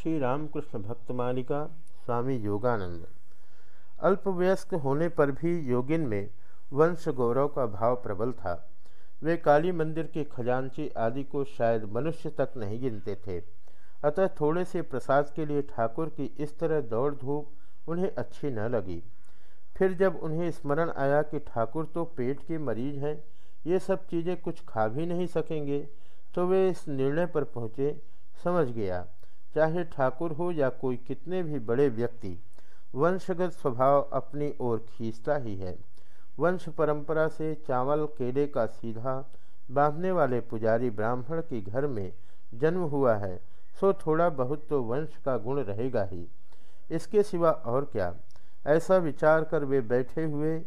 श्री रामकृष्ण भक्त मालिका स्वामी योगानंद। अल्पवयस्क होने पर भी योगिन में वंश गौरव का भाव प्रबल था। वे काली मंदिर के खजांची आदि को शायद मनुष्य तक नहीं गिनते थे। अतः थोड़े से प्रसाद के लिए ठाकुर की इस तरह दौड़ धूप उन्हें अच्छी न लगी। फिर जब उन्हें स्मरण आया कि ठाकुर तो पेट के मरीज़ हैं, ये सब चीज़ें कुछ खा भी नहीं सकेंगे तो वे इस निर्णय पर पहुँचे, समझ गया। चाहे ठाकुर हो या कोई कितने भी बड़े व्यक्ति, वंशगत स्वभाव अपनी ओर खींचता ही है। वंश परंपरा से चावल केले का सीधा बांधने वाले पुजारी ब्राह्मण के घर में जन्म हुआ है, सो थोड़ा बहुत तो वंश का गुण रहेगा ही। इसके सिवा और क्या? ऐसा विचार कर वे बैठे हुए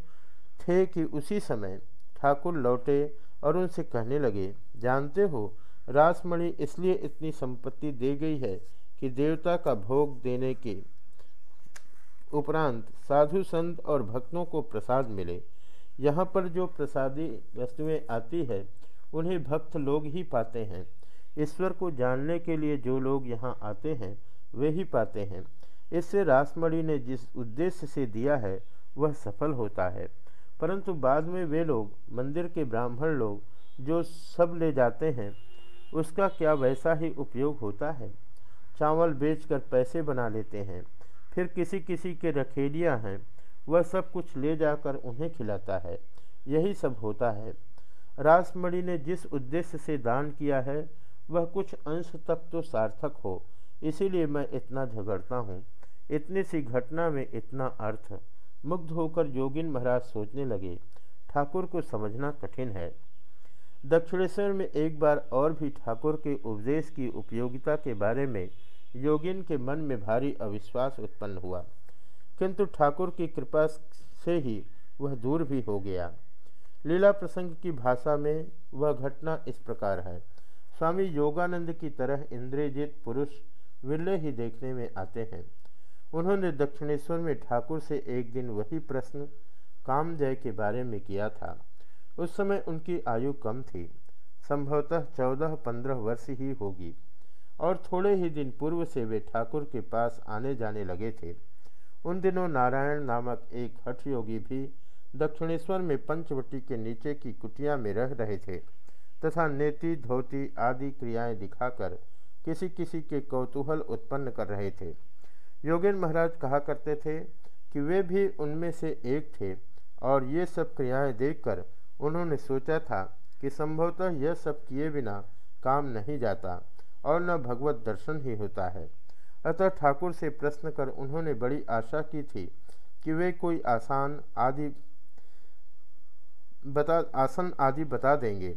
थे कि उसी समय ठाकुर लौटे और उनसे कहने लगे, जानते हो रासमणि इसलिए इतनी संपत्ति दे गई है कि देवता का भोग देने के उपरांत साधु संत और भक्तों को प्रसाद मिले। यहाँ पर जो प्रसादी वस्तुएँ आती है, उन्हें भक्त लोग ही पाते हैं। ईश्वर को जानने के लिए जो लोग यहाँ आते हैं, वे ही पाते हैं। इससे रासमणि ने जिस उद्देश्य से दिया है, वह सफल होता है। परंतु बाद में वे लोग, मंदिर के ब्राह्मण लोग, जो सब ले जाते हैं उसका क्या वैसा ही उपयोग होता है? चावल बेचकर पैसे बना लेते हैं, फिर किसी किसी के रखेलियाँ हैं, वह सब कुछ ले जाकर उन्हें खिलाता है। यही सब होता है। रासमणि ने जिस उद्देश्य से दान किया है, वह कुछ अंश तक तो सार्थक हो, इसीलिए मैं इतना झगड़ता हूँ। इतनी सी घटना में इतना अर्थ। मुग्ध होकर योगिन महाराज सोचने लगे, ठाकुर को समझना कठिन है। दक्षिणेश्वर में एक बार और भी ठाकुर के उपदेश की उपयोगिता के बारे में योगिन के मन में भारी अविश्वास उत्पन्न हुआ। किंतु ठाकुर की कृपा से ही वह दूर भी हो गया। लीला प्रसंग की भाषा में वह घटना इस प्रकार है। स्वामी योगानंद की तरह इंद्रजीत पुरुष विरले ही देखने में आते हैं। उन्होंने दक्षिणेश्वर में ठाकुर से एक दिन वही प्रश्न कामजय के बारे में किया था। उस समय उनकी आयु कम थी। संभवतः चौदह पंद्रह वर्ष ही होगी। और थोड़े ही दिन पूर्व से वे ठाकुर के पास आने जाने लगे थे। उन दिनों नारायण नामक एक हठ योगी भी दक्षिणेश्वर में पंचवटी के नीचे की कुटिया में रह रहे थे तथा नेति, धोती आदि क्रियाएँ दिखाकर किसी किसी के कौतूहल उत्पन्न कर रहे थे। योगेन महाराज कहा करते थे कि वे भी उनमें से एक थे और ये सब क्रियाएँ देखकर उन्होंने सोचा था कि संभवतः यह सब किए बिना काम नहीं जाता और न भगवत दर्शन ही होता है। अतः ठाकुर से प्रश्न कर उन्होंने बड़ी आशा की थी कि वे कोई आसान आदि बता, आसन आदि बता देंगे।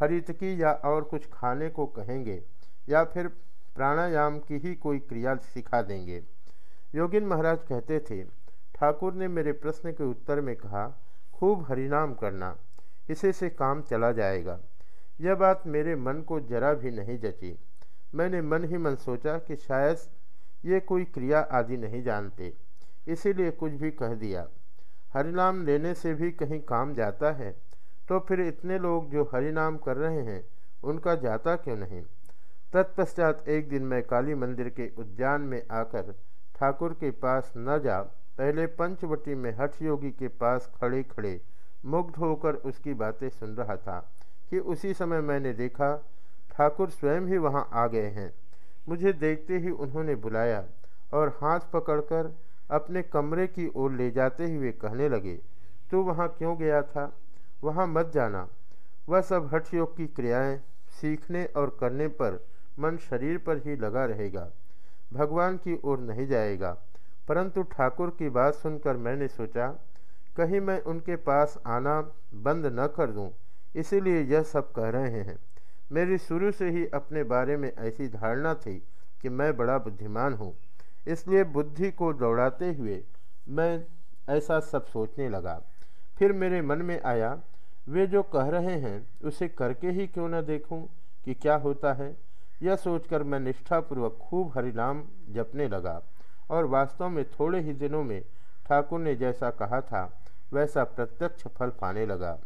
हरितकी या और कुछ खाने को कहेंगे या फिर प्राणायाम की ही कोई क्रिया सिखा देंगे। योगिन महाराज कहते थे, ठाकुर ने मेरे प्रश्न के उत्तर में कहा, खूब हरिनाम करना। इसे से काम चला जाएगा। यह बात मेरे मन को जरा भी नहीं जची। मैंने मन ही मन सोचा कि शायद ये कोई क्रिया आदि नहीं जानते, इसीलिए कुछ भी कह दिया। हरिनाम लेने से भी कहीं काम जाता है तो फिर इतने लोग जो हरिनाम कर रहे हैं, उनका जाता क्यों नहीं? तत्पश्चात एक दिन मैं काली मंदिर के उद्यान में आकर ठाकुर के पास न जा, पहले पंचवटी में हठ योगी के पास खड़े खड़े मुग्ध होकर उसकी बातें सुन रहा था कि उसी समय मैंने देखा ठाकुर स्वयं ही वहाँ आ गए हैं। मुझे देखते ही उन्होंने बुलाया और हाथ पकड़कर अपने कमरे की ओर ले जाते हुए कहने लगे, तू वहाँ क्यों गया था? वहाँ मत जाना। वह सब हठ योग की क्रियाएँ सीखने और करने पर मन शरीर पर ही लगा रहेगा। भगवान की ओर नहीं जाएगा। परंतु ठाकुर की बात सुनकर मैंने सोचा कहीं मैं उनके पास आना बंद न कर दूँ, इसीलिए यह सब कह रहे हैं। मेरी शुरू से ही अपने बारे में ऐसी धारणा थी कि मैं बड़ा बुद्धिमान हूँ इसलिए बुद्धि को दौड़ाते हुए मैं ऐसा सब सोचने लगा। फिर मेरे मन में आया वे जो कह रहे हैं उसे करके ही क्यों न देखूँ कि क्या होता है? यह सोचकर मैं निष्ठापूर्वक खूब हरिनाम जपने लगा और वास्तव में थोड़े ही दिनों में ठाकुर ने जैसा कहा था वैसा प्रत्यक्ष फल पाने लगा।